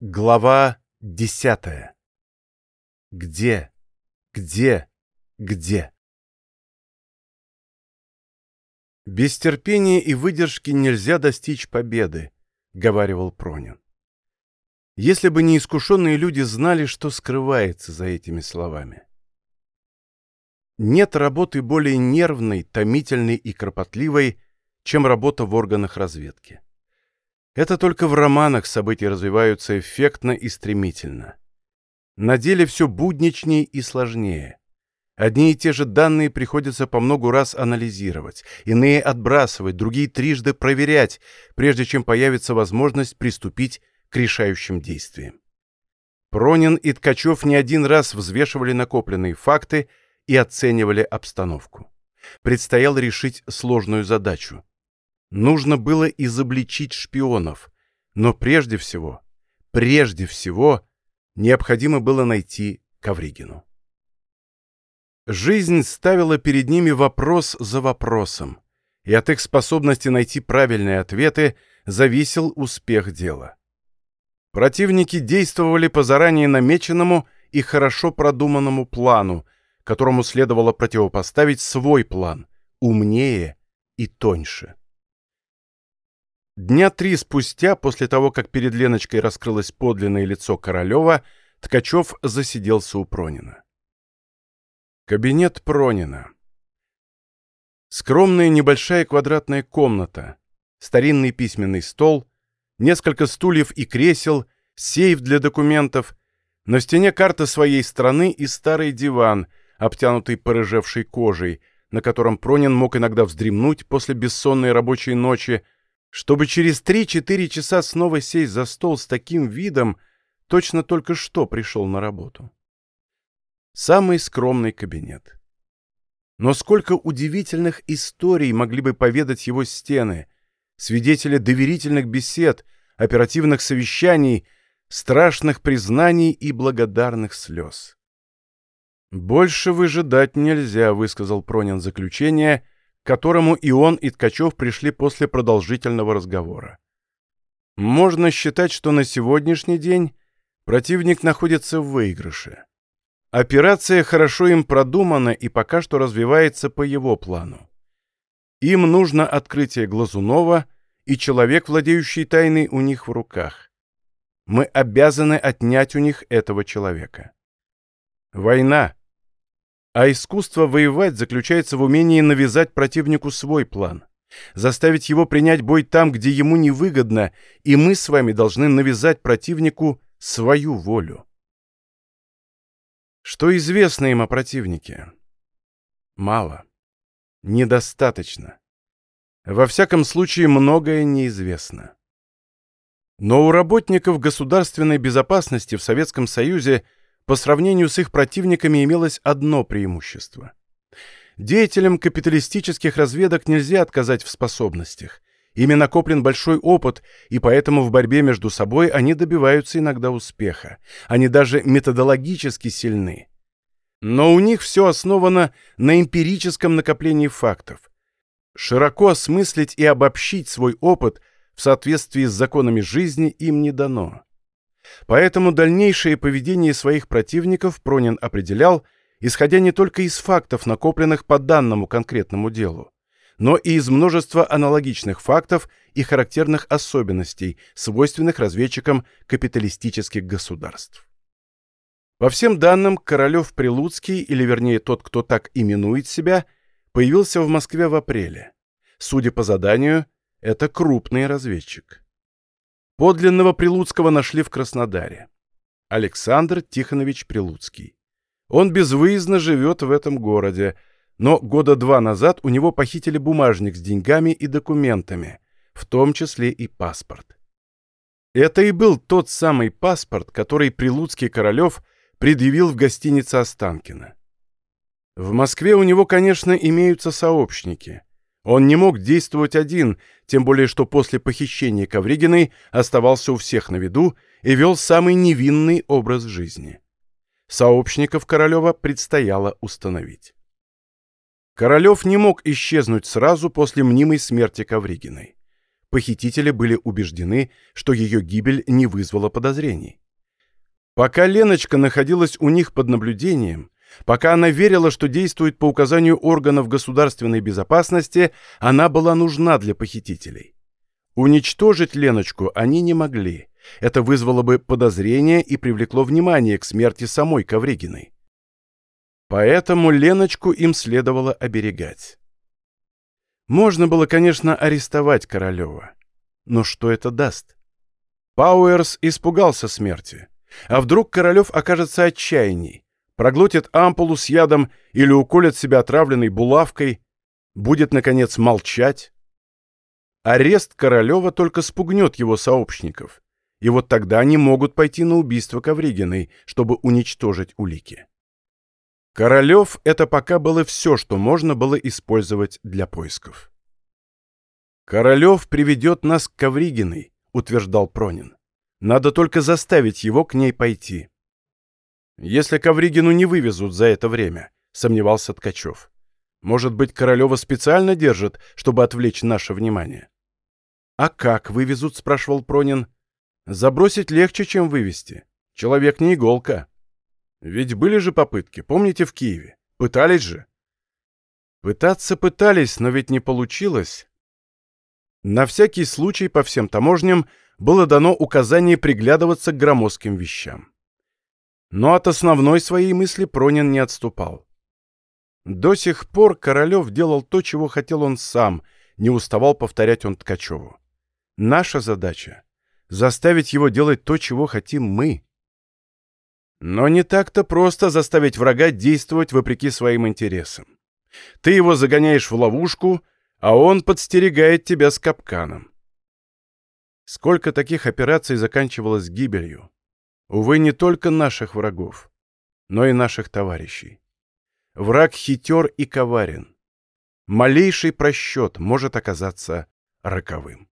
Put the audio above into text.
Глава десятая. Где? Где? Где? Без терпения и выдержки нельзя достичь победы, говаривал Пронин. Если бы неискушенные люди знали, что скрывается за этими словами. Нет работы более нервной, томительной и кропотливой, чем работа в органах разведки. Это только в романах события развиваются эффектно и стремительно. На деле все будничнее и сложнее. Одни и те же данные приходится по многу раз анализировать, иные отбрасывать, другие трижды проверять, прежде чем появится возможность приступить к решающим действиям. Пронин и Ткачев не один раз взвешивали накопленные факты и оценивали обстановку. Предстояло решить сложную задачу Нужно было изобличить шпионов, но прежде всего, прежде всего, необходимо было найти Ковригину. Жизнь ставила перед ними вопрос за вопросом, и от их способности найти правильные ответы зависел успех дела. Противники действовали по заранее намеченному и хорошо продуманному плану, которому следовало противопоставить свой план, умнее и тоньше. Дня три спустя, после того, как перед Леночкой раскрылось подлинное лицо Королева, Ткачев засиделся у Пронина. Кабинет Пронина. Скромная небольшая квадратная комната, старинный письменный стол, несколько стульев и кресел, сейф для документов, на стене карта своей страны и старый диван, обтянутый порыжевшей кожей, на котором Пронин мог иногда вздремнуть после бессонной рабочей ночи, чтобы через три-четыре часа снова сесть за стол с таким видом, точно только что пришел на работу. Самый скромный кабинет. Но сколько удивительных историй могли бы поведать его стены, свидетели доверительных бесед, оперативных совещаний, страшных признаний и благодарных слез. «Больше выжидать нельзя», — высказал Пронин заключение — которому и он, и Ткачев пришли после продолжительного разговора. Можно считать, что на сегодняшний день противник находится в выигрыше. Операция хорошо им продумана и пока что развивается по его плану. Им нужно открытие Глазунова, и человек, владеющий тайной, у них в руках. Мы обязаны отнять у них этого человека. Война а искусство воевать заключается в умении навязать противнику свой план, заставить его принять бой там, где ему невыгодно, и мы с вами должны навязать противнику свою волю. Что известно им о противнике? Мало. Недостаточно. Во всяком случае, многое неизвестно. Но у работников государственной безопасности в Советском Союзе – по сравнению с их противниками имелось одно преимущество. Деятелям капиталистических разведок нельзя отказать в способностях. Ими накоплен большой опыт, и поэтому в борьбе между собой они добиваются иногда успеха. Они даже методологически сильны. Но у них все основано на эмпирическом накоплении фактов. Широко осмыслить и обобщить свой опыт в соответствии с законами жизни им не дано. Поэтому дальнейшее поведение своих противников Пронин определял, исходя не только из фактов, накопленных по данному конкретному делу, но и из множества аналогичных фактов и характерных особенностей, свойственных разведчикам капиталистических государств. По всем данным, Королев-Прилуцкий, или вернее тот, кто так именует себя, появился в Москве в апреле. Судя по заданию, это крупный разведчик. Подлинного Прилуцкого нашли в Краснодаре. Александр Тихонович Прилуцкий. Он безвыездно живет в этом городе, но года два назад у него похитили бумажник с деньгами и документами, в том числе и паспорт. Это и был тот самый паспорт, который Прилуцкий Королев предъявил в гостинице Останкино. В Москве у него, конечно, имеются сообщники. Он не мог действовать один, тем более что после похищения Ковригиной оставался у всех на виду и вел самый невинный образ жизни. Сообщников Королева предстояло установить. Королев не мог исчезнуть сразу после мнимой смерти Ковригиной. Похитители были убеждены, что ее гибель не вызвала подозрений. Пока Леночка находилась у них под наблюдением, пока она верила, что действует по указанию органов государственной безопасности, она была нужна для похитителей. Уничтожить Леночку они не могли. Это вызвало бы подозрение и привлекло внимание к смерти самой Ковригиной. Поэтому Леночку им следовало оберегать. Можно было, конечно, арестовать Королева. Но что это даст? Пауэрс испугался смерти. А вдруг Королев окажется отчаянней, проглотит ампулу с ядом или уколет себя отравленной булавкой, будет, наконец, молчать? Арест Королева только спугнет его сообщников, и вот тогда они могут пойти на убийство Ковригиной, чтобы уничтожить улики. Королев — это пока было все, что можно было использовать для поисков. «Королев приведет нас к Ковригиной», — утверждал Пронин. «Надо только заставить его к ней пойти». «Если Ковригину не вывезут за это время», — сомневался Ткачев. «Может быть, Королева специально держит, чтобы отвлечь наше внимание?» «А как вывезут?» — спрашивал Пронин. «Забросить легче, чем вывести. Человек не иголка». Ведь были же попытки, помните, в Киеве? Пытались же? Пытаться пытались, но ведь не получилось. На всякий случай по всем таможням было дано указание приглядываться к громоздким вещам. Но от основной своей мысли Пронин не отступал. До сих пор Королев делал то, чего хотел он сам, не уставал повторять он Ткачеву. Наша задача — заставить его делать то, чего хотим мы. Но не так-то просто заставить врага действовать вопреки своим интересам. Ты его загоняешь в ловушку, а он подстерегает тебя с капканом. Сколько таких операций заканчивалось гибелью? Увы, не только наших врагов, но и наших товарищей. Враг хитер и коварен. Малейший просчет может оказаться роковым.